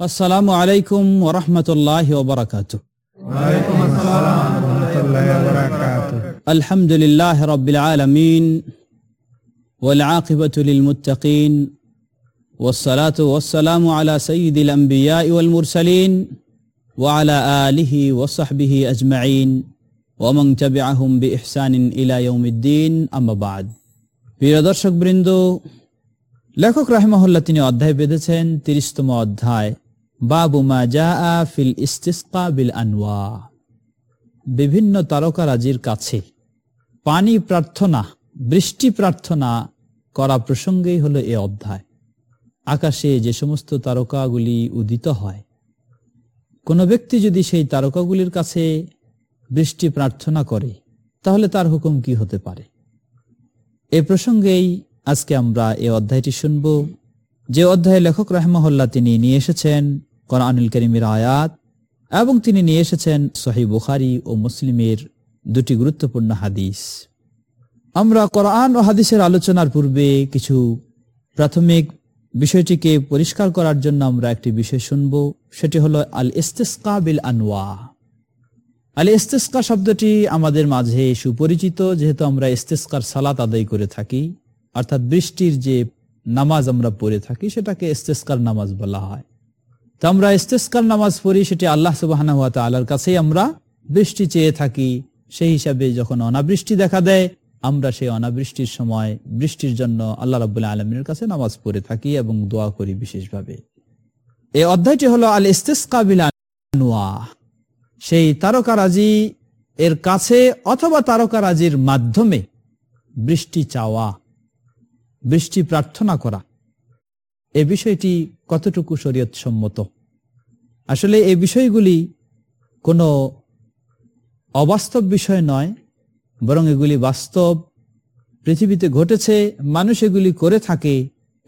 আসসালামু আলাইকুম ওরহমতুল্লাহ ওবরাকাত ওয়ালাইকুম আসসালাম রহমতুল্লাহ বারাকাতুহ الحمد لله رب العالمين والعاقبة للمتقين والصلاة والسلام على سيد الأنبياء والمرسلين وعلى آله وصحبه أجمعين ومن تبعهم بإحسان إلى يوم الدين أما بعد প্রিয় দর্শক বৃন্দ লেখক রাহেমাহুল্লাহ তিনি অধ্যায় বেঁধেছেন তিরিশতম অধ্যায় বাবু মা জা ফিল ইস্তিসকা বিল আনওয়া। বিভিন্ন তারকারাজির কাছে পানি প্রার্থনা, বৃষ্টি প্রার্থনা করা প্রসঙ্গেই হলো এ অধ্যায়। আকাশে যে সমস্ত তারকাগুলি উদিত হয়, কোনো ব্যক্তি যদি সেই তারকাগুলির কাছে বৃষ্টি প্রার্থনা করে, তাহলে তার হুকুম কি হতে পারে? এ প্রসঙ্গেই আজকে আমরা এ অধ্যায়টি শুনব। যে অধ্যায়ে লেখক রাহমহল্লা তিনি নিয়ে এসেছেন কোরআনুল করিমের আয়াত এবং তিনি নিয়ে এসেছেন সহি বুখারি ও মুসলিমের দুটি গুরুত্বপূর্ণ হাদিস। আমরা কোরআন ও হাদিসের আলোচনার পূর্বে কিছু প্রাথমিক বিষয়টিকে পরিষ্কার করার জন্য আমরা একটি বিষয় শুনব, সেটি হলো আল ইস্তেস্কা বিল আনওয়া আল ইস্তেস্কা শব্দটি আমাদের মাঝে সুপরিচিত, যেহেতু আমরা ইস্তেস্কার সালাত আদায় করে থাকি, অর্থাৎ বৃষ্টির যে নামাজ আমরা পড়ে থাকি, সেটাকে ইস্তেস্কার নামাজ বলা হয়। তো আমরা ইস্তেস্কার নামাজ পড়ি, সেটি আল্লাহ সুবাহ আল্লাহর কাছেই আমরা বৃষ্টি চেয়ে থাকি। সেই হিসাবে যখন অনাবৃষ্টি দেখা দেয়, আমরা সেই অনাবৃষ্টির সময় বৃষ্টির জন্য আল্লাহ রাবুল্লাহ আলমিনের কাছে নামাজ পড়ে থাকি এবং দোয়া করি বিশেষভাবে। এই অধ্যায়টি হলো আল ইস্তেস্কাবিল আনুয়া সেই তারকারাজি এর কাছে অথবা তারকারাজির মাধ্যমে বৃষ্টি চাওয়া, বৃষ্টি প্রার্থনা করা। এ বিষয়টি কতটুকু শরীয়ত সম্মত আসলে এই বিষয়গুলি কোনো অবাস্তব বিষয় নয়, বরং এগুলি বাস্তব। পৃথিবীতে ঘটেছে, মানুষ এগুলি করে থাকে,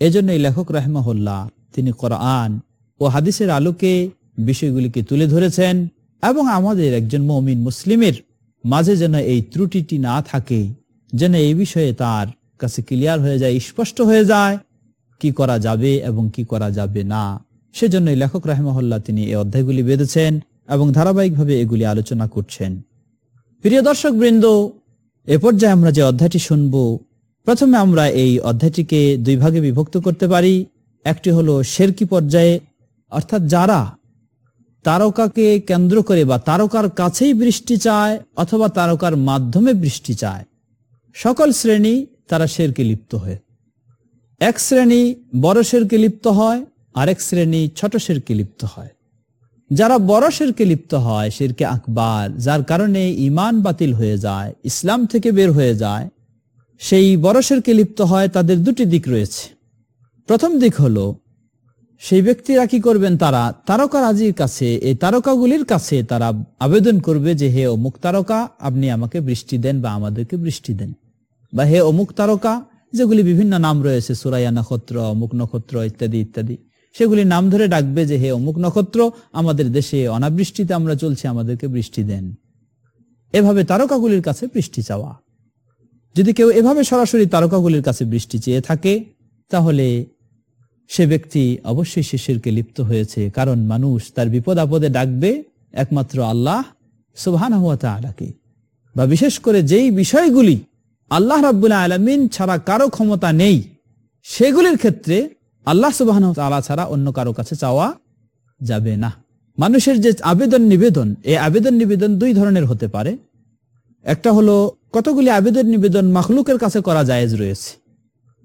এজন্যই লেখক রাহমাহুল্লাহ তিনি কোরআন ও হাদিসের আলোকে বিষয়গুলিকে তুলে ধরেছেন এবং আমাদের একজন মমিন মুসলিমের মাঝে যেন এই ত্রুটিটি না থাকে, যেন এই বিষয়ে তার কাছে ক্লিয়ার হয়ে যায়, স্পষ্ট হয়ে যায়। কি করা যাবে এবং কি করা যাবে না? সেজন্যই লেখক রাহমহল্লা তিনি এই অধ্যায়গুলি বেঁধেছেন এবং ধারাবাহিকভাবে এগুলি আলোচনা করছেন। প্রিয় দর্শক বৃন্দ এ পর্যায়ে আমরা যে অধ্যায়টি শুনব, প্রথমে আমরা এই অধ্যায়টিকে দুই ভাগে বিভক্ত করতে পারি। একটি হলো শেরকি পর্যায়ে, অর্থাৎ যারা তারকাকে কেন্দ্র করে বা তারকার কাছেই বৃষ্টি চায় অথবা তারকার মাধ্যমে বৃষ্টি চায়, সকল শ্রেণি তারা শেরকে লিপ্ত হয়ে এক শ্রেণি বড় শেরকে লিপ্ত হয়, আরেক শ্রেণি ছোট শেরকে লিপ্ত হয়। যারা বড় শেরকে লিপ্ত হয়, শেরকে আকবার, যার কারণে ইমান বাতিল হয়ে যায়, ইসলাম থেকে বের হয়ে যায়, সেই বড় শেরকে লিপ্ত হয় তাদের দুটি দিক রয়েছে। প্রথম দিক হলো, সেই ব্যক্তিরা কি করবেন তারা? তারকা রাজির কাছে এই তারকাগুলির কাছে তারা আবেদন করবে যে, হে অমুক তারকা, আপনি আমাকে বৃষ্টি দেন বা আমাদেরকে বৃষ্টি দেন। বা, হে অমুক তারকা যেগুলি বিভিন্ন নাম রয়েছে, সুরাইয়া নক্ষত্র, অমুক নক্ষত্র ইত্যাদি ইত্যাদি। সেগুলি নাম ধরে ডাকবে যে, হে অমুক নক্ষত্র, আমাদের দেশে অনাবৃষ্টিতে আমরা চলছি, আমাদেরকে বৃষ্টি দেন। এভাবে তারকাগুলির কাছে বৃষ্টি চাওয়া। যদি কেউ এভাবে সরাসরি তারকাগুলির কাছে বৃষ্টি চেয়ে থাকে, তাহলে সে ব্যক্তি অবশ্যই শিশিরকে লিপ্ত হয়েছে, কারণ মানুষ তার বিপদ আপদে ডাকবে একমাত্র আল্লাহ সুবহান আলাকে বা বিশেষ করে যেই বিষয়গুলি আল্লাহ রাব্বুল আলমিন ছাড়া কারও ক্ষমতা নেই। সেগুলির ক্ষেত্রে আল্লাহ সুবাহ আলা ছাড়া অন্য কারও কাছে চাওয়া যাবে না। মানুষের যে আবেদন নিবেদন, এই আবেদন নিবেদন দুই ধরনের হতে পারে। একটা হলো, কতগুলি আবেদন নিবেদন মাখলুকের কাছে করা জায়েজ রয়েছে?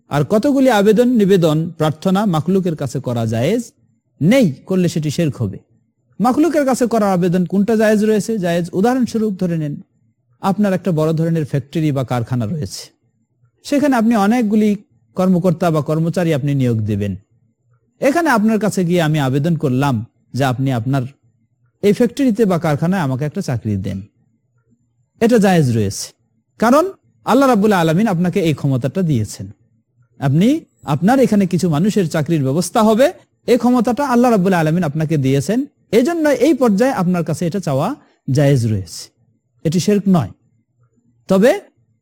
আর কতগুলি আবেদন নিবেদন প্রার্থনা মাখলুকের কাছে করা জায়েজ নেই, করলে সেটি শেরক হবে। মাখলুকের কাছে করা আবেদন কোনটা জায়েজ রয়েছে? জায়েজ উদাহরণস্বরূপ ধরে নেন আপনার একটা বড় ধরনের ফ্যাক্টরি বা কারখানা রয়েছে। সেখানে আপনি অনেকগুলি কর্মকর্তা বা কর্মচারী আপনি নিয়োগ দেবেন। এখানে আপনার কাছে গিয়ে আমি আবেদন করলাম যে আপনি আপনার এই ফ্যাক্টরিতে বা কারখানায় আমাকে একটা চাকরি দেন। এটা জায়েজ রয়েছে। কারণ আল্লাহ রাবুল্লাহ আলমিন আপনাকে এই ক্ষমতাটা দিয়েছেন। আপনি, আপনার এখানে কিছু মানুষের চাকরির ব্যবস্থা হবে এই ক্ষমতাটা আল্লাহ রাবুল্লাহ আলমিন আপনাকে দিয়েছেন। এই জন্য এই পর্যায়ে আপনার কাছে এটা চাওয়া জায়েজ রয়েছে। এটি শেরক নয়। তবে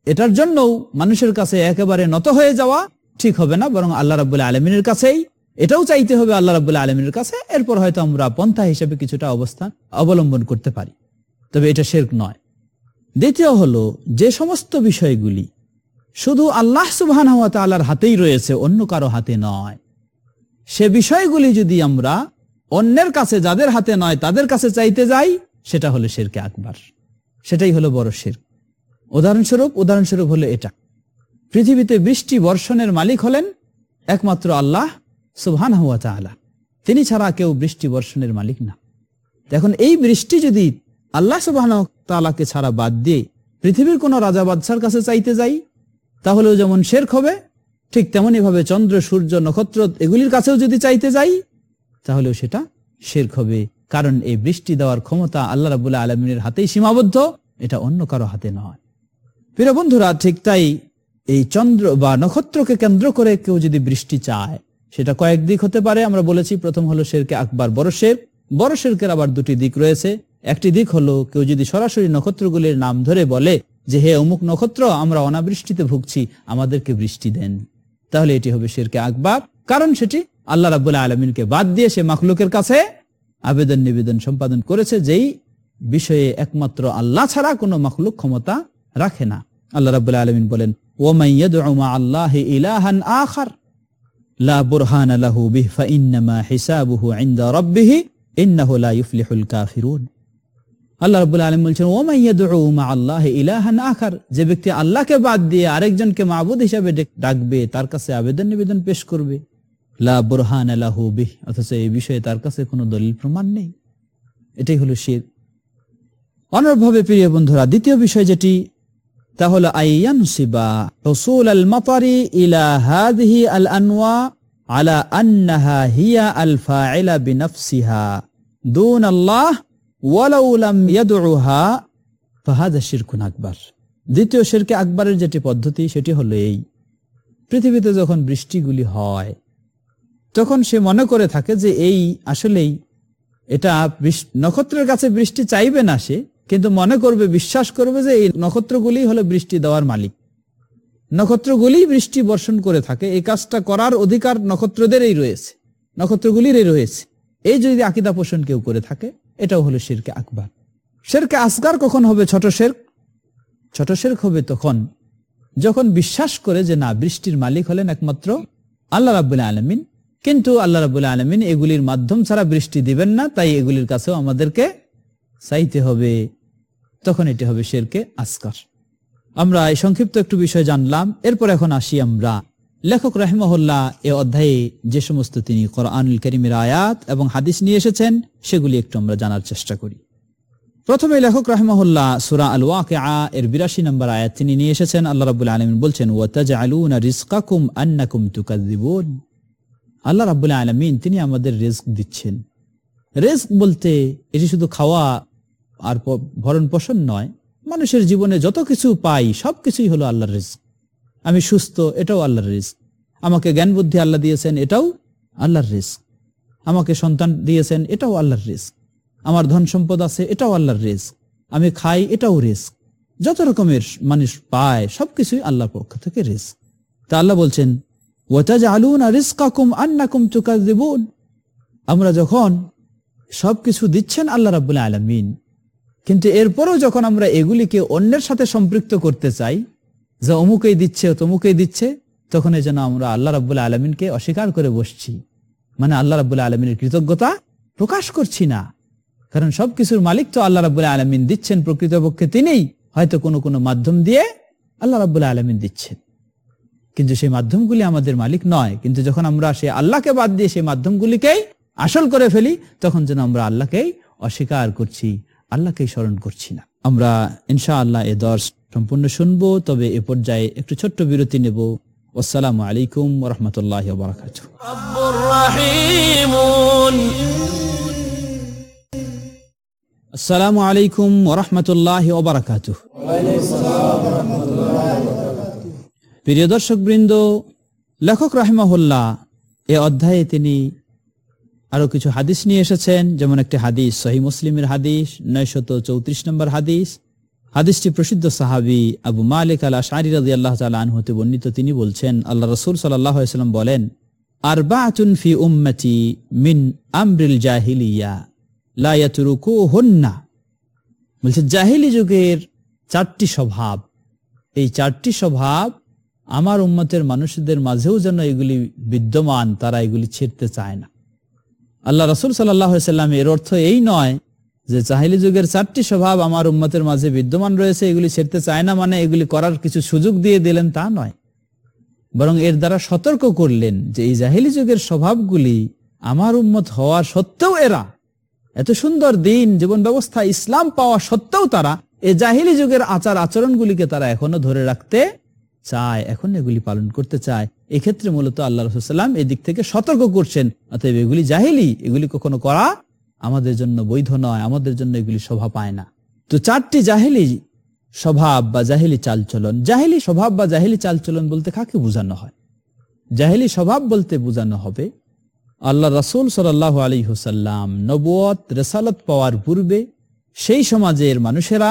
এটার জন্যও মানুষের কাছে একেবারে নত হয়ে যাওয়া ঠিক হবে না, বরং আল্লাহ রাবুল্লাহ আলমিনের কাছেই এটাও চাইতে হবে আল্লাহ রাবুল্লাহ আলমীর কাছে, এরপর হয়তো আমরা পন্থা হিসেবে কিছুটা অবস্থান অবলম্বন করতে পারি। তবে এটা শেরক নয়। দ্বিতীয় হলো, যে সমস্ত বিষয়গুলি শুধু আল্লাহ সুবহান তালার হাতেই রয়েছে, অন্য কারও হাতে নয়। সে বিষয়গুলি যদি আমরা অন্যের কাছে, যাদের হাতে নয়, তাদের কাছে চাইতে যাই, সেটা হলো শেরকে আকবার। সেটাই হলো বড় শের। উদাহরণস্বরূপ উদাহরণস্বরূপ হলো এটা। পৃথিবীতে বৃষ্টি বর্ষণের মালিক হলেন একমাত্র আল্লাহ সুবহান হুয়া তালা তিনি ছাড়া কেউ বৃষ্টি বর্ষণের মালিক না। এখন এই বৃষ্টি যদি আল্লাহ সুবাহ তালাকে ছাড়া বাদ দিয়ে পৃথিবীর কোনো রাজা বাদশার কাছে চাইতে যাই, তাহলেও যেমন শেরক হবে, ঠিক তেমনই ভাবে চন্দ্র, সূর্য, নক্ষত্র এগুলির কাছেও যদি চাইতে যাই, তাহলেও সেটা শেরক হবে। কারণ এই বৃষ্টি দেওয়ার ক্ষমতা আল্লাহ রাবুল্লাহ আলমিনের হাতেই সীমাবদ্ধ, এটা অন্য কারও হাতে নয়। প্রিয় বন্ধুরা, ঠিক তাই এই চন্দ্র বা নক্ষত্রকে কেন্দ্র করে কেউ যদি বৃষ্টি চায়, সেটা কয়েক দিক হতে পারে। আমরা বলেছি প্রথম হলো শেরকে আকবার বড় শের। বড় শেরকের আবার দুটি দিক রয়েছে। একটি দিক হলো কেউ যদি সরাসরি নক্ষত্রগুলির নাম ধরে বলে যে, হে অমুক নক্ষত্র, আমরা অনাবৃষ্টিতে ভুগছি, আমাদেরকে বৃষ্টি দেন। তাহলে এটি হবে শেরকে আকবার। কারণ সেটি আল্লাহ রাবুল্লাহ আলমিনকে বাদ দিয়ে সে মাখলুকের কাছে আবেদন নিবেদন সম্পাদন করেছে, যেই বিষয়ে একমাত্র আল্লাহ ছাড়া কোনো মাখলুক ক্ষমতা রাখে না। আল্লাহ রাবুল্লাহ আলমিন বলেন আল্লাহ ইলাহান আখার, লা বুরহান লাহু বিহ ফাইন্নামা হিসাবুহু ইনদা রাব্বিহি, ইন্নাহু লা ইফলিহুল কাফিরুন। আল্লাহ রাব্বুল আলামিন বলছেন ওয়া ইয়াদউ মা আল্লাহ ইলাহান আখার, যে ব্যক্তি আল্লাহকে বাদ দিয়ে আরেকজনকে মাবুদ হিসাবে ডাকবে, তার কাছে আবেদন নিবেদন পেশ করবে। লা বুরহান লাহু বিহ, অথচ এই বিষয়ে তার কাছে কোনো দলিল প্রমাণ নেই। এটাই হলো শির। অনুরূপভাবে প্রিয় বন্ধুরা, দ্বিতীয় বিষয় যেটি আইয়ানসিবা রসুল আল আল আলা আন্নাহা হিয়া আল্লাহ ফাহাদা আকবার। দ্বিতীয় শিরকে আকবরের যেটি পদ্ধতি, সেটি হলো এই। পৃথিবীতে যখন বৃষ্টিগুলি হয় তখন সে মনে করে থাকে যে এই আসলেই এটা নক্ষত্রের কাছে বৃষ্টি চাইবে না সে, কিন্তু মনে করবে, বিশ্বাস করবে যে এই নক্ষত্রগুলি হলো বৃষ্টি দেওয়ার মালিক। নক্ষত্রগুলি বৃষ্টি বর্ষণ করে থাকে, এই কাজটা করার অধিকার নক্ষত্রদেরই রয়েছে, নক্ষত্রগুলিরই রয়েছে। এই যদি আকিদা পোষণ কেউ করে থাকে, এটাও হলো শেরকে আকবার। শেরকে আসগার কখন হবে? ছোট শের ছোট শেরক হবে তখন, যখন বিশ্বাস করে যে না, বৃষ্টির মালিক হলেন একমাত্র আল্লাহ রাবুল্লাহ আলমিন। কিন্তু আল্লাহ রাবুল্লাহ আলমিন এগুলির মাধ্যম ছাড়া বৃষ্টি দিবেন না, তাই এগুলির কাছেও আমাদেরকে চাইতে হবে। তখন এটি হবে শেরকে আসকার। আমরা এই সংক্ষিপ্ত একটু বিষয় জানলাম, এরপর এখন আসি আমরা। লেখক রাহিমহল্লা এ অধ্যায়ে যে সমস্ত তিনি কোরআনুল করিমের আয়াত এবং হাদিস নিয়ে এসেছেন, সেগুলি একটু আমরা জানার চেষ্টা করি। প্রথমে লেখক রাহমহল্লা সুরা আল ওয়াকে এর বিরাশি নম্বর আয়াত তিনি নিয়ে এসেছেন। আল্লাহ রাবুল আলমিন বলছেন ওয়াতাজ আলুন রিস্কাকুম আন্নাকুম তুকাদিবুন আল্লাহ রাবুল্লাহ আলমিন তিনি আমাদের রেস্ক দিচ্ছেন। রেস্ক বলতে এটি শুধু খাওয়া আর ভরণ পোষণ নয়, মানুষের জীবনে যত কিছু পাই সব কিছুই হলো আল্লাহর রিস্ক আমি সুস্থ, এটাও আল্লাহর রিস্ক আমাকে জ্ঞান বুদ্ধি আল্লাহ দিয়েছেন, এটাও আল্লাহর রিস্ক আমাকে সন্তান দিয়েছেন, এটাও আল্লাহর রিস্ক আমার ধন সম্পদ আছে, এটাও আল্লাহর রিস্ক আমি খাই, এটাও রিস্ক যত রকমের মানুষ পায়, সবকিছুই আল্লাহর পক্ষ থেকে রিস্ক তা আল্লাহ বলছেন আন্নাকুম তুকাদিবুন আমরা যখন সবকিছু দিচ্ছেন আল্লাহ রাবুল্লাহ আলমিন, কিন্তু এরপরও যখন আমরা এগুলিকে অন্যের সাথে সম্পৃক্ত করতে চাই, যে অমুকেই দিচ্ছে, তমুকেই দিচ্ছে, তখন এই যেন আমরা আল্লাহ রাবুল্লাহ আলমিনকে অস্বীকার করে বসছি। মানে আল্লাহ রাবুল্লাহ আলমিনের কৃতজ্ঞতা প্রকাশ করছি না। কারণ সবকিছুর মালিক তো আল্লাহ রাবুল্লাহ আলমিন দিচ্ছেন প্রকৃতপক্ষে তিনিই। হয়তো কোনো কোনো মাধ্যম দিয়ে আল্লাহ রাবুল্লাহ আলমিন দিচ্ছেন। কিন্তু সেই মাধ্যমগুলি আমাদের মালিক নয়। কিন্তু যখন আমরা সে আল্লাহকে বাদ দিয়ে সেই মাধ্যমগুলিকেই আসল করে ফেলি তখন যেন আমরা আল্লাহকেই অস্বীকার করছি আল্লাহকেই স্মরণ করছি না। আমরা ইনশা আল্লাহ এ দর্শ সম্পূর্ণ শুনব তবে এ পর্যায়ে একটু ছোট্ট বিরতি নেব। আসসালামু আলাইকুম রহমতুল্লাহ বারাকাত আসসালামু আলাইকুম ওরহমতুল্লাহ ওবরাকাত। প্রিয় দর্শক বৃন্দ লেখক রাহিমাহুল্লাহ এ অধ্যায়ে তিনি আরও কিছু হাদিস নিয়ে এসেছেন, যেমন একটি হাদিস সহি মুসলিমের হাদিস, নয়শত চৌত্রিশ নম্বর হাদিস। হাদিসটি প্রসিদ্ধ সাহাবি আবু মালিক আলা শাহরি রাজি আল্লাহ আনহতে বর্ণিত। তিনি বলছেন, আল্লাহ রসুল সাল্লাম বলেন আর ফি উম্মতি মিন আমরিল জাহিলিয়া লায়াতুরুকু হন্না বলছে, জাহিলি যুগের চারটি স্বভাব। এই চারটি স্বভাব আমার উম্মতের মানুষদের মাঝেও যেন এগুলি বিদ্যমান, তারা এগুলি ছেড়তে চায় না। আল্লাহ রসুল সাল্লাম এর অর্থ এই নয় যে জাহিলি যুগের চারটি স্বভাব আমার উম্মতের মাঝে বিদ্যমান রয়েছে, এগুলি ছেড়তে চায় না মানে এগুলি করার কিছু সুযোগ দিয়ে দিলেন, তা নয়। বরং এর দ্বারা সতর্ক করলেন যে এই জাহিলি যুগের স্বভাবগুলি আমার উম্মত হওয়া সত্ত্বেও এরা, এত সুন্দর দিন, জীবন ব্যবস্থা, ইসলাম পাওয়া সত্ত্বেও তারা এই জাহিলি যুগের আচার আচরণগুলিকে তারা এখনও ধরে রাখতে চায়, এখন এগুলি পালন করতে চায়। এক্ষেত্রে মূলত আল্লাহ রসুল্লাম এদিক থেকে সতর্ক করছেন, অতএব এগুলি জাহিলি, এগুলি কখনো করা আমাদের জন্য বৈধ নয়, আমাদের জন্য এগুলি শোভা পায় না। তো চারটি জাহিলি স্বভাব বা জাহিলি চালচলন। জাহিলি স্বভাব বা জাহিলি চালচলন বলতে কাকে বোঝানো হয়? জাহিলি স্বভাব বলতে বোঝানো হবে আল্লাহ রাসুল সাল্লাহ আলী হুসাল্লাম নবুয়ত রেসালত পাওয়ার পূর্বে সেই সমাজের মানুষেরা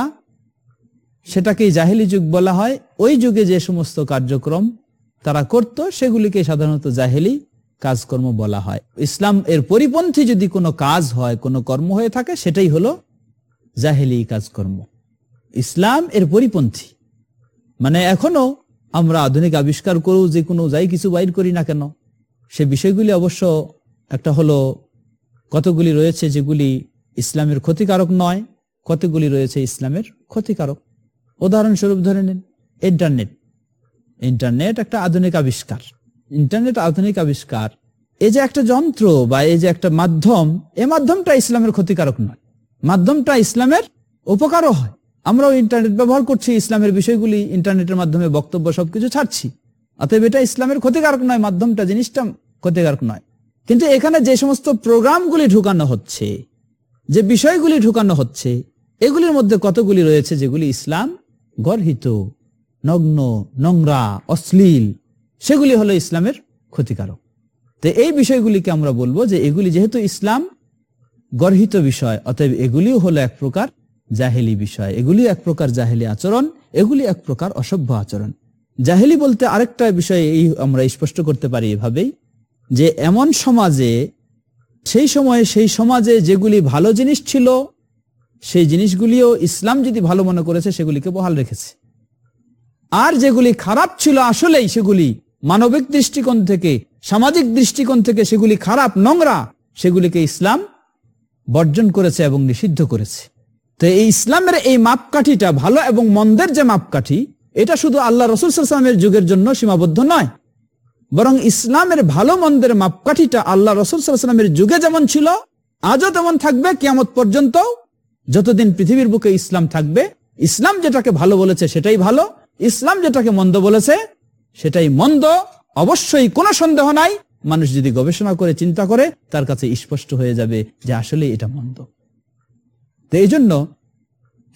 সেটাকেই জাহিলি যুগ বলা হয়। ওই যুগে যে সমস্ত কার্যক্রম তারা করত, সেগুলিকে সাধারণত জাহেলি কাজকর্ম বলা হয়। ইসলাম এর পরিপন্থী যদি কোনো কাজ হয়, কোনো কর্ম হয়ে থাকে, সেটাই হলো জাহেলি কাজকর্ম। ইসলাম এর পরিপন্থী। মানে এখনও আমরা আধুনিক আবিষ্কার করু যে কোনো যাই কিছু বাইর করি না কেন, সে বিষয়গুলি অবশ্য একটা হলো কতগুলি রয়েছে যেগুলি ইসলামের ক্ষতিকারক নয়, কতগুলি রয়েছে ইসলামের ক্ষতিকারক। উদাহরণস্বরূপ ধরে নিন ইন্টারনেট ইন্টারনেট একটা আধুনিক আবিষ্কার। ইন্টারনেট আধুনিক আবিষ্কার, এই যে একটা যন্ত্র বা এই যে একটা মাধ্যম, এ মাধ্যমটা ইসলামের ক্ষতিকারক নয়। মাধ্যমটা ইসলামের উপকারও হয়। আমরাও ইন্টারনেট ব্যবহার করছি, ইসলামের বিষয়গুলি ইন্টারনেটের মাধ্যমে বক্তব্য সবকিছু ছাড়ছি। অতএব এটা ইসলামের ক্ষতিকারক নয়, মাধ্যমটা, জিনিসটা ক্ষতিকারক নয়। কিন্তু এখানে যে সমস্ত প্রোগ্রামগুলি ঢুকানো হচ্ছে, যে বিষয়গুলি ঢুকানো হচ্ছে, এগুলির মধ্যে কতগুলি রয়েছে যেগুলি ইসলাম গর্হিত, নগ্ন, নোংরা, অশ্লীল, সেগুলি হলো ইসলামের ক্ষতিকারক। তো এই বিষয়গুলিকে আমরা বলব যে এগুলি যেহেতু ইসলাম গর্হিত বিষয়, অতএব এগুলিও হলো এক প্রকার জাহেলি বিষয়। এগুলি এক প্রকার জাহেলি আচরণ, এগুলি এক প্রকার অসভ্য আচরণ। জাহেলি বলতে আরেকটা বিষয় এই আমরা স্পষ্ট করতে পারি এভাবেই, যে এমন সমাজে, সেই সময়ে সেই সমাজে যেগুলি ভালো জিনিস ছিল সেই জিনিসগুলিও ইসলাম যদি ভালো মনে করেছে, সেগুলিকে বহাল রেখেছে। আর যেগুলি খারাপ ছিল আসলেই সেগুলি মানবিক দৃষ্টিকোণ থেকে, সামাজিক দৃষ্টিকোণ থেকে সেগুলি খারাপ, নোংরা, সেগুলিকে ইসলাম বর্জন করেছে এবং নিষিদ্ধ করেছে। তো এই ইসলামের এই মাপকাঠিটা ভালো এবং মন্দের যে মাপকাঠি, এটা শুধু আল্লাহ রসুল সাল্লামের যুগের জন্য সীমাবদ্ধ নয়। বরং ইসলামের ভালো মন্দের মাপকাঠিটা আল্লাহ রসুল সাল্লামের যুগে যেমন ছিল, আজও তেমন থাকবে কিয়ামত পর্যন্ত যতদিন পৃথিবীর বুকে ইসলাম থাকবে, ইসলাম যেটাকে ভালো বলেছে সেটাই ভালো, ইসলাম যেটাকে মন্দ বলেছে সেটাই মন্দ। অবশ্যই কোনো সন্দেহ নাই, মানুষ যদি গবেষণা করে, চিন্তা করে, তার কাছে স্পষ্ট হয়ে যাবে যে আসলে এটা মন্দ। তো এই জন্য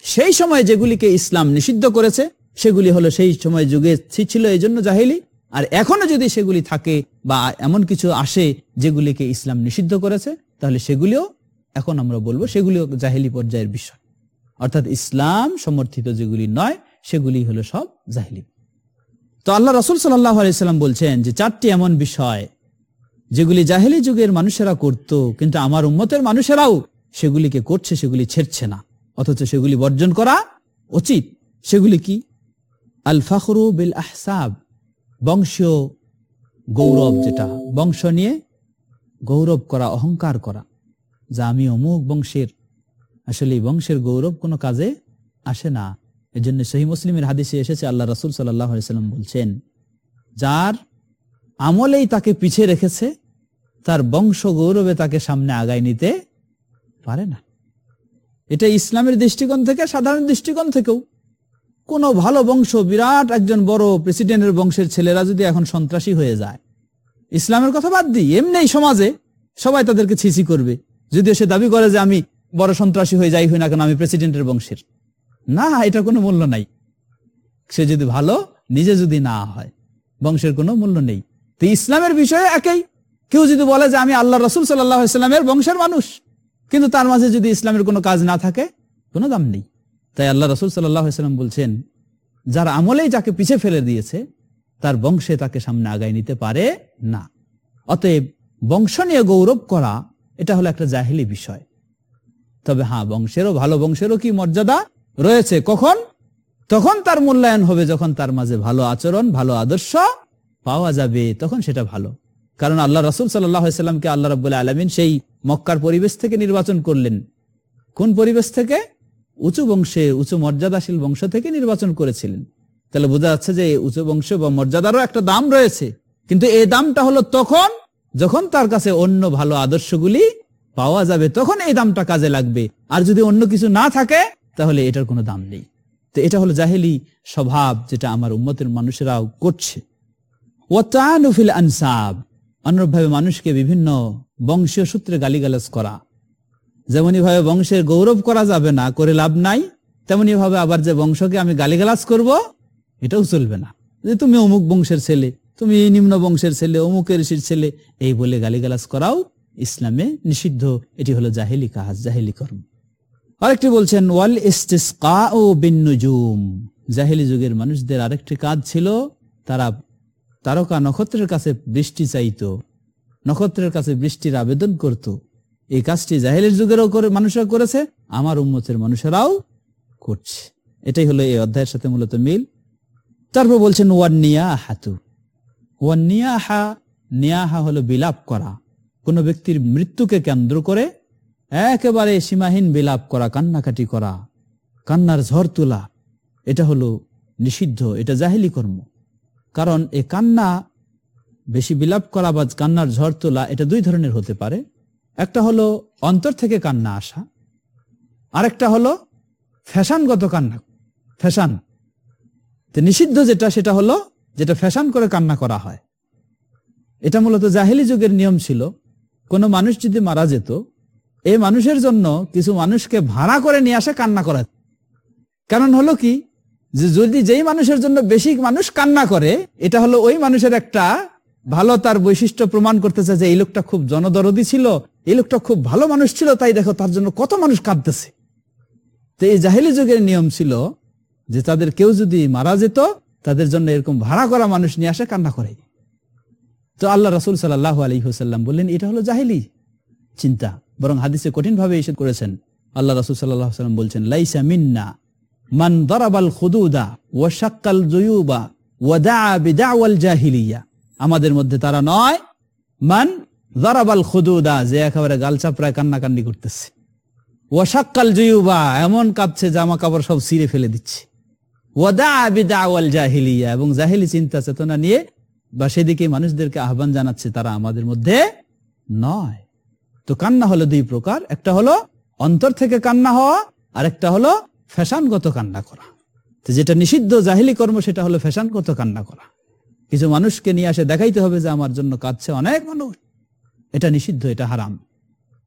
সেই সময় যেগুলিকে ইসলাম নিষিদ্ধ করেছে, সেগুলি হলো সেই সময় যুগে ছিল এই জন্য জাহিলি। আর এখনও যদি সেগুলি থাকে বা এমন কিছু আসে যেগুলিকে ইসলাম নিষিদ্ধ করেছে, তাহলে সেগুলিও এখন আমরা বলব সেগুলিও জাহিলি পর্যায়ের বিষয়। অর্থাৎ ইসলাম সমর্থিত যেগুলি নয়, সেগুলি হলো সব জাহিলি। তো আল্লাহ রসুল সাল্লাহ আলাইসাল্লাম বলছেন যে চারটি এমন বিষয় যেগুলি জাহেলি যুগের মানুষেরা করত, কিন্তু আমার উম্মতের মানুষেরাও সেগুলিকে করছে, সেগুলি ছেড়ছে না। অথচ সেগুলি বর্জন করা উচিত। সেগুলি কি? আল ফখরু বিল আহসাব বংশীয় গৌরব যেটা। বংশ নিয়ে গৌরব করা, অহংকার করা। যা আমি অমুক বংশের। আসলে এই বংশের গৌরব কোনো কাজে আসে না। এই জন্য সহি মুসলিমের হাদিসে এসেছে, আল্লাহ রসুল সাল্লাম বলছেন, যার আমলেই তাকে পিছিয়ে রেখেছে, তার বংশ গৌরবে তাকে সামনে আগায় নিতে পারে না। এটা ইসলামের দৃষ্টিকোণ থেকে, সাধারণ দৃষ্টিকোণ থেকেও। কোনো ভালো বংশ, বিরাট একজন বড় প্রেসিডেন্টের বংশের ছেলেরা যদি এখন সন্ত্রাসী হয়ে যায়, ইসলামের কথা বাদ দিই, এমনি সমাজে সবাই তাদেরকে ছিছি করবে। যদিও সে দাবি করে যে আমি বড় সন্ত্রাসী হয়ে যাই হই না কেন, আমি প্রেসিডেন্টের বংশের। না এটা কোনো মূল্য নাই। সে যদি ভালো, নিজে যদি না হয়, বংশের কোনো মূল্য নেই। তো ইসলামের বিষয়ে একই। কেউ যদি বলে যে আমি আল্লাহ রসুল সাল্লামের বংশের মানুষ, কিন্তু তার মাঝে যদি ইসলামের কোনো কাজ না থাকে, কোনো দাম নেই। তাই আল্লাহ রসুল সাল্লাম বলছেন, যার আমলেই যাকে পিছে ফেলে দিয়েছে, তার বংশে তাকে সামনে আগায় নিতে পারে না। অতএব বংশ নিয়ে গৌরব করা এটা হলো একটা জাহিলি বিষয়। তবে হ্যাঁ বংশেরও ভালো, বংশেরও কি মর্যাদা রয়েছে? কখন? তখন তার মূল্যায়ন হবে যখন তার মাঝে ভালো আচরণ, ভালো আদর্শ পাওয়া যাবে, তখন সেটা ভালো। কারণ আল্লাহ রসুল সাল্লামকে আল্লাহ রবাহ আলমিন সেই মক্কার পরিবেশ থেকে নির্বাচন করলেন। কোন পরিবেশ থেকে? উঁচু বংশে, উঁচু মর্যাদাশীল বংশ থেকে নির্বাচন করেছিলেন। তাহলে বোঝা যাচ্ছে যে উঁচু বংশ বা মর্যাদারও একটা দাম রয়েছে। কিন্তু এই দামটা হলো তখন যখন তার কাছে অন্য ভালো আদর্শগুলি পাওয়া যাবে, তখন এই দামটা কাজে লাগবে। আর যদি অন্য কিছু না থাকে, তাহলে এটার কোনো দাম নেই। তো এটা হলো জাহেলি স্বভাব যেটা আমার উম্মতের মানুষেরাও করছে। ওয়াতানুফিল আনসাব, অনুরূপভাবে মানুষকে বিভিন্ন বংশীয় সূত্রে গালিগালাজ করা। যেমনই ভাবে বংশের গৌরব করা যাবে না, করে লাভ নাই তেমনি ভাবে আবার যে বংশকে আমি গালিগালাজ করব, এটাও চলবে না। যে তুমি অমুক বংশের ছেলে তুমি নিম্ন বংশের ছেলে অমুকের ঋষির ছেলে, এই বলে গালিগালাজ করাও ইসলামে নিষিদ্ধ। এটি হলো জাহেলি কাজ জাহেলি কর্ম। আরেকটি বলছেন, ওয়াল ইস্তিসকা ও বিন্নুজুম। জাহেলি যুগের মানুষদের আরেকটি কাজ ছিল, তারা তারকা নক্ষত্রের কাছে বৃষ্টি চাইতো, নক্ষত্রের কাছে বৃষ্টির আবেদন করত। এই কাজটি জাহেলের যুগেরও করে, মানুষরা করেছে, আমার উম্মতের মানুষেরাও করছে। এটাই হলো এই অধ্যায়ের সাথে মূলত মিল। তারপর বলছেন ওয়ান্নিয়া হাতু ওয়ান্নিয়াহা নিয়াহা হলো বিলাপ করা। কোন ব্যক্তির মৃত্যুকে কেন্দ্র করে একেবারে সীমাহীন বিলাপ করা, কান্নাকাটি করা, কান্নার ঝড় তোলা, এটা হলো নিষিদ্ধ, এটা জাহেলি কর্ম। কারণ এ কান্না, বেশি বিলাপ করা বা কান্নার ঝড় তোলা, এটা দুই ধরনের হতে পারে। একটা হলো অন্তর থেকে কান্না আসা, আরেকটা হলো ফ্যাশনগত কান্না, ফ্যাশন। নিষিদ্ধ যেটা, সেটা হলো যেটা ফ্যাশন করে কান্না করা হয়। এটা মূলত জাহেলি যুগের নিয়ম ছিল, কোনো মানুষ যদি মারা যেত এই মানুষের জন্য কিছু মানুষকে ভাড়া করে নিয়ে আসে কান্না করা। কারণ হলো কি, যে যদি যেই মানুষের জন্য বেশি মানুষ কান্না করে, এটা হলো ওই মানুষের একটা ভালো তার বৈশিষ্ট্য প্রমাণ করতেছে যে এই লোকটা খুব জনদরদি ছিল, এই লোকটা খুব ভালো মানুষ ছিল, তাই দেখো তার জন্য কত মানুষ কাঁদতেছে। তো এই জাহেলি যুগের নিয়ম ছিল যে তাদের কেউ যদি মারা যেত তাদের জন্য এরকম ভাড়া করা মানুষ নিয়ে আসে, কান্না করে। তো আল্লাহ রসুল সাল্লাহ আলী হুসাল্লাম বললেন, এটা হলো জাহেলি চিন্তা। বরং হাদিসে কঠিন ভাবে এসে করেছেন। আল্লাহ রসুল সাল্লাহ সাল্লাম বলছেন, লাইসা মিন্না মান দরাবাল খুদুদা ও ওয়াদা বিদাওয়াল জাহিলিয়া। আমাদের মধ্যে তারা নয়, মান দরাবাল খুদুদা, যে একেবারে গাল চাপড়ায় কান্নাকান্নি করতেছে। ওয়াশাক্কাল জয়ুবা, এমন কাঁদছে জামা কাপড় সব ছিঁড়ে ফেলে দিচ্ছে। জাহিলিয়া, এবং জাহিলি চিন্তা চেতনা নিয়ে বা সেদিকে মানুষদেরকে আহ্বান জানাচ্ছে তারা আমাদের মধ্যে নয়। তো কান্না হলো দুই প্রকার, একটা হলো অন্তর থেকে কান্না হওয়া আর একটা হলো ফ্যাশনগত কান্না করা। তো যেটা নিষিদ্ধ জাহিলি কর্ম, সেটা হলো ফ্যাশনগত কান্না করা। কিছু মানুষকে নিয়ে আসে, দেখাইতে হবে যে আমার জন্য কাঁদছে অনেক মানুষ। এটা নিষিদ্ধ, এটা হারাম।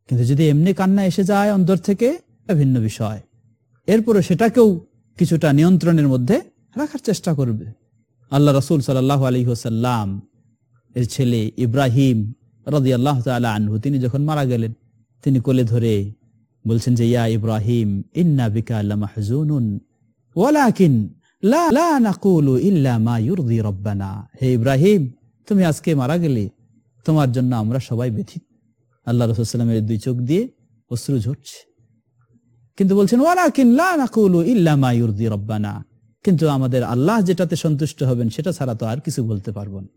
কিন্তু যদি এমনি কান্না এসে যায় অন্তর থেকে ভিন্ন বিষয়। এরপরে সেটাকেও কিছুটা নিয়ন্ত্রণের মধ্যে রাখার চেষ্টা করবে। আল্লাহ রসুল সাল্লাহ আলী হোসাল্লাম এর ছেলে ইব্রাহিম রদি আল্লাহ আনহু, তিনি যখন মারা গেলেন, তিনি কোলে ধরে বলছেন যে, ইয়া ইব্রাহিম, ইন্না বিকা মাহজুনুন ওয়ালাকিন লা লা নাকুলু ইল্লা মা ইউরদি রব্বানা। হে ইব্রাহিম, তুমি আজকে মারা গেলে তোমার জন্য আমরা সবাই ব্যথিত। আল্লাহ রসুলামের দুই চোখ দিয়ে অশ্রু ঝরছে। কিন্তু বলছেন, ওয়ালাকিন লা নাকুলু ইল্লা মা ইউরদি রব্বানা। কিন্তু আমাদের আল্লাহ যেটাতে সন্তুষ্ট হবেন, সেটা ছাড়া তো আর কিছু বলতে পারব না।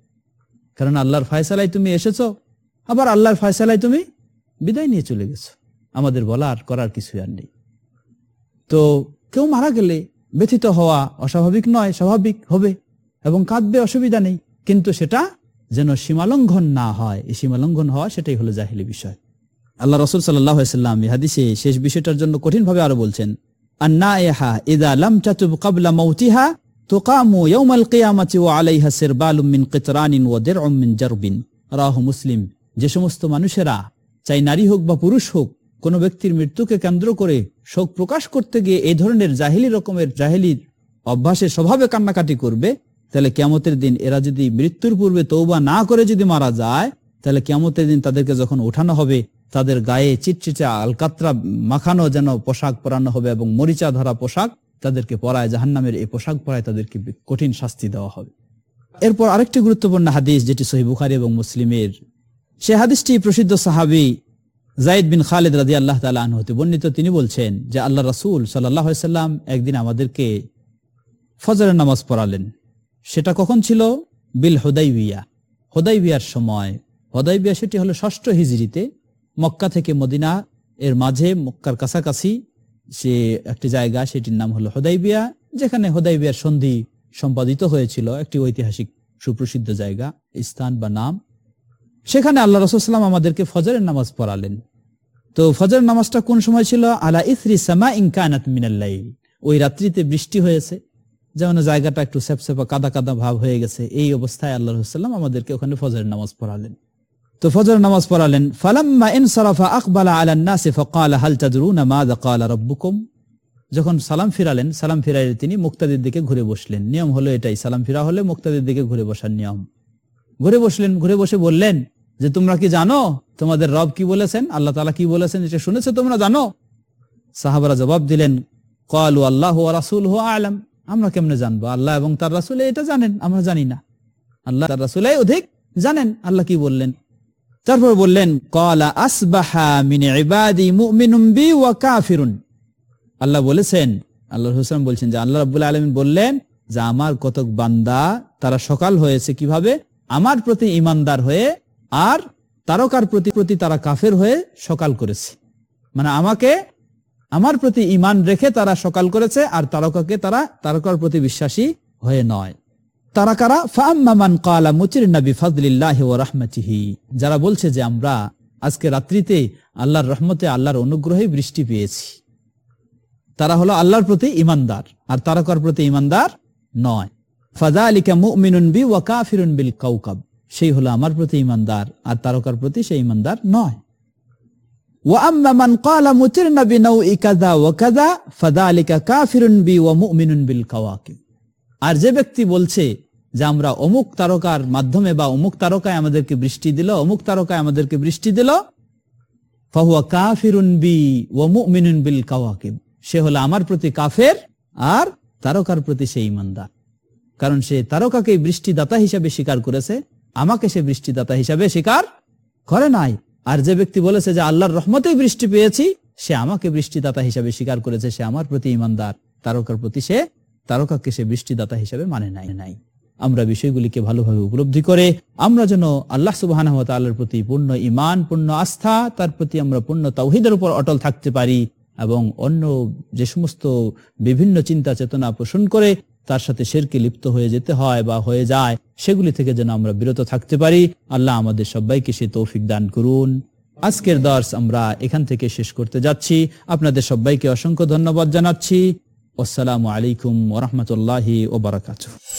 কারণ আল্লাহর ফয়সালায় তুমি এসেছ, আবার আল্লাহর ফয়সালায় তুমি বিদায় নিয়ে চলে গেছো। আমাদের বলার, করার কিছু আর নেই। তো কেউ মারা গেলে ব্যথিত হওয়া অস্বাভাবিক নয়, স্বাভাবিক হবে এবং কাঁদবে অসুবিধা নেই। কিন্তু সেটা যেন সীমালঙ্ঘন না হয়। এই সীমালঙ্ঘন হওয়া সেটাই হলো জাহিলি বিষয়। আল্লাহ রসুল সাল্লাম হাদিসে শেষ বিষয়টার জন্য কঠিন ভাবে আরও বলছেন আন্নাহা ইদা লাম চাতুব কাবলা মৌতিহা তোকামু ইয়ৌমাল কিয়ামাতি ও আলাইহা সিরবালুম মিন কিতরানিন ও দিরউম মিন জারবিন। রাহু মুসলিম, যে সমস্ত মানুষেরা, চাই নারী হোক বা পুরুষ হোক, কোন ব্যক্তির মৃত্যুকে কেন্দ্র করে শোক প্রকাশ করতে গিয়ে এই ধরনের জাহিলি রকমের জাহিলির অভ্যাসে স্বভাবে কান্নাকাটি করবে, তাহলে কেমতের দিন এরা যদি মৃত্যুর পূর্বে তৌবা না করে যদি মারা যায়, তাহলে কেমতের দিন তাদেরকে যখন ওঠানো হবে তাদের গায়ে চিটচিটে আলকাত্রা মাখানো যেন পোশাক পরানো হবে এবং মরিচা ধরা পোশাক তাদেরকে পরায়, জাহান্নামের এই পোশাক পরায় তাদেরকে কঠিন শাস্তি দেওয়া হবে। এরপর আরেকটি গুরুত্বপূর্ণ হাদিস যেটি সহি বুখারি এবং মুসলিমের, সে হাদিসটি প্রসিদ্ধ সাহাবি জাইদ বিন খালেদ রাজি আল্লাহ তালা হতে বর্ণিত। তিনি বলছেন যে আল্লাহ রাসুল সাল্লাম একদিন আমাদেরকে ফজরের নামাজ পড়ালেন। সেটা কখন ছিল? বিল হোদাইবিয়া। হোদাইবিয়ার সময়। হোদাইবিয়া সেটি হলো ষষ্ঠ হিজড়িতে মক্কা থেকে মদিনা এর মাঝে মক্কার কাছাকাছি সে একটি জায়গা, সেটির নাম হলো হোদাইবিয়া, যেখানে হোদাইবিয়ার সন্ধি সম্পাদিত হয়েছিল, একটি ঐতিহাসিক সুপ্রসিদ্ধ জায়গা, স্থান বা নাম। সেখানে আল্লাহ রসুলাম আমাদেরকে ফজরের নামাজ পড়ালেন। তো ফজরের নামাজটা কোন সময় ছিল? আলা ইসরি সামা ইনকানাত মিনাল্লাইল ওই রাত্রিতে বৃষ্টি হয়েছে, যেমন জায়গাটা একটু সেপসেপা কাদা কাদা ভাব হয়ে গেছে। এই অবস্থায় আল্লাহ রসুল্লাম আমাদেরকে ওখানে ফজরের নামাজ পড়ালেন। তো ফজর নামাজ পড়ালেন, ফালাম্মা ইনসারাফা আকবালা আলা নাসি ফাকালা হাল তাদরুনা মাযা ক্বালা রাব্বুকুম? যখন সালাম ফিরালেন, সালাম ফিরাইলে তিনি মুক্তাদির দিকে ঘুরে বসলেন। নিয়ম হলো এটাই, সালাম ফিরা হলে মুক্তাদির দিকে ঘুরে বসার নিয়ম। ঘুরে বসলেন, ঘুরে বসে বললেন, যে তোমরা কি জানো? তোমাদের রব কি বলেছেন? আল্লাহ তালা কি বলেছেন? এটা শুনেছো তোমরা জানো? সাহাবারা জবাব দিলেন, কলু আল্লাহ রাসুল হো আলম। আমরা কেমনে জানব? আল্লাহ এবং তার রাসুল এটা জানেন, আমরা জানি না। আল্লাহ তার রাসুল অধিক জানেন। আল্লাহ কি বললেন? তারপর বললেন, কলা আসবাহা মিন ইবাদি মুমিনুম বি ওয়া কাফিরুন। আল্লাহ বলেছেন আল্লাহ হোসেন বলছেন যে, আল্লাহ রাবুল আলমিন বললেন যে, আমার কতক বান্দা তারা সকাল হয়েছে কীভাবে? আমার প্রতি ইমানদার হয়ে আর তারকার প্রতি প্রতি তারা কাফের হয়ে সকাল করেছে। মানে আমাকে, আমার প্রতি ইমান রেখে তারা সকাল করেছে আর তারকাকে তারা, তারকার প্রতি বিশ্বাসী হয়ে নয়। তারা কারা ফাম্মান কালা মুচির নবী ফজলিল্লাহ ও রহমতিহি যারা বলছে যে আমরা আজকে রাত্রিতে আল্লাহর রহমতে আল্লাহর অনুগ্রহে বৃষ্টি পেয়েছি তারা হলো আল্লাহর প্রতি ইমানদার আর তারকার প্রতি ইমানদার নয় ফাজা আলিকা মুমিনুন বি ওয়া কাফিরুন বিল কাউকাব সেই হলো আমার প্রতি ইমানদার আর তারকার প্রতি সেই ইমানদার নয় وأما من قال مترنا بنوء كذا وكذا فذلك كافر بي ومؤمن بالكواكب আর যে ব্যক্তি বলছে যে আমরা অমুক তারকার মাধ্যমে বা অমুক তারকায় আমাদেরকে বৃষ্টি দিল, অমুক তারকায় আমাদেরকে বৃষ্টি দিল। ফাহুয়া কাফিরুন বি বিল কাওয়াকিব। সে হলো আমার প্রতি কাফের আর তারকার প্রতি সে ইমানদার কারণ সে তারকাকে বৃষ্টিদাতা হিসাবে স্বীকার করেছে, আমাকে সে বৃষ্টিদাতা হিসাবে স্বীকার করে নাই। আর যে ব্যক্তি বলেছে যে আল্লাহর রহমতেই বৃষ্টি পেয়েছি, সে আমাকে বৃষ্টিদাতা হিসাবে স্বীকার করেছে, সে আমার প্রতি ইমানদার তারকার প্রতি সে, তারকাকে সে বৃষ্টিদাতা হিসাবে মানে নাই নাই। আমরা বিষয়গুলিকে ভালোভাবে উপলব্ধি করে আমরা যেন আল্লাহ সুবাহ প্রতি পূর্ণ ইমান পূর্ণ আস্থা, তার প্রতি আমরা পূর্ণ তৌহিদের উপর অটল থাকতে পারি এবং অন্য যে সমস্ত বিভিন্ন চিন্তা চেতনা পোষণ করে তার সাথে শেরকে লিপ্ত হয়ে যেতে হয় বা হয়ে যায়, সেগুলি থেকে যেন আমরা বিরত থাকতে পারি। আল্লাহ আমাদের সবাইকে সে তৌফিক দান করুন। আজকের দর্শ আমরা এখান থেকে শেষ করতে যাচ্ছি। আপনাদের সবাইকে অসংখ্য ধন্যবাদ জানাচ্ছি। আসসালামু আলাইকুম ওরহমতুল্লাহি ওবরাকাতু